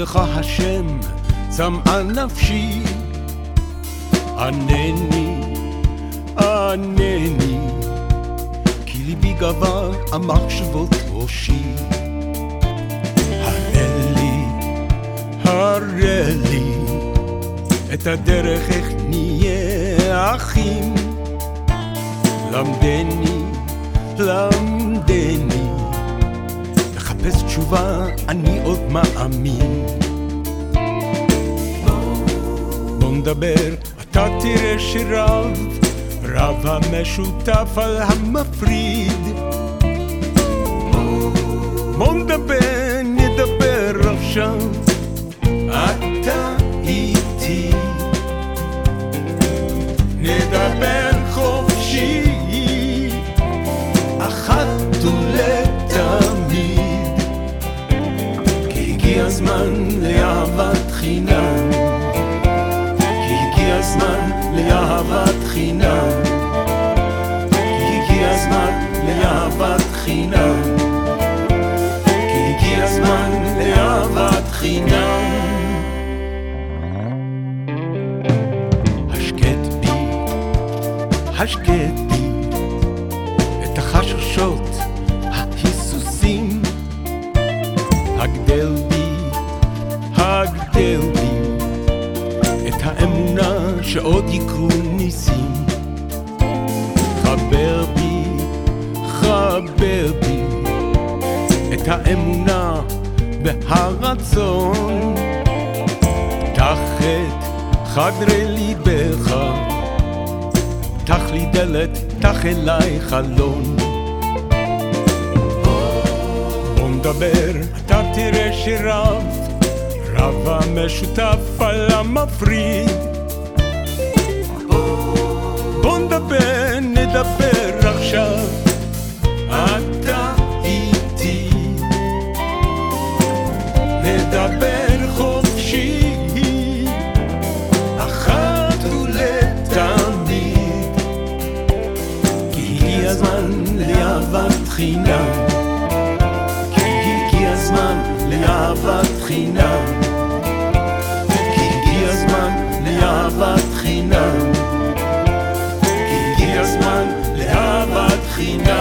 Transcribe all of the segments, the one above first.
בך השם צמאה נפשי, ענני, ענני, כי ליבי גבר המחשבות ראשי. הראה לי, הראה לי, את הדרך איך נהיה אחים. למדני, למדני, לחפש תשובה, אני עוד מאמין. בוא נדבר, אתה תראה שרב, רב המשותף על המפריד. בוא נדבר הזמן לאהבת חינם. כי הגיע הזמן לאהבת חינם. כי הגיע הזמן לאהבת חינם. כי הגיע הזמן לאהבת חינם. השקט בי, השקט בי, את החששות, ההיסוסים. הגדל שעוד יקרו ניסים. חבר בי, חבר בי, את האמונה והרצון. פתח את חדרי ליבך, פתח לי דלת, פתח אליי חלון. בוא נדבר, אתה תראה שרב, רב המשותף על המפריד. נדבר חופשי, אחת ולתמיד. כי הגיע הזמן לאהבת חינם. כי הגיע הזמן לאהבת חינם. כי הגיע הזמן לאהבת חינם. כי הגיע הזמן לאהבת חינם.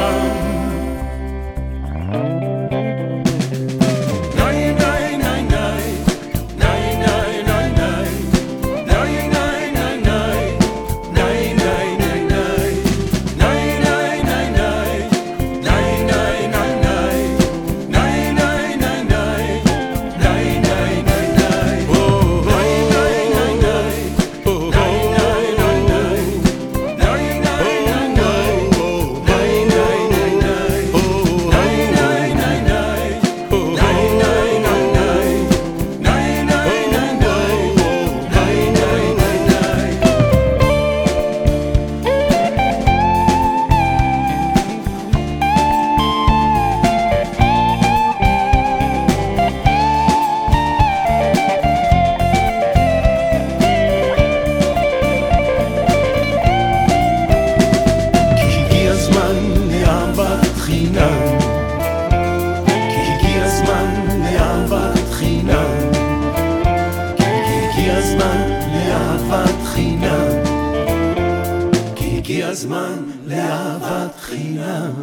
הזמן לאהבת חינם. כי הגיע הזמן לאהבת חינם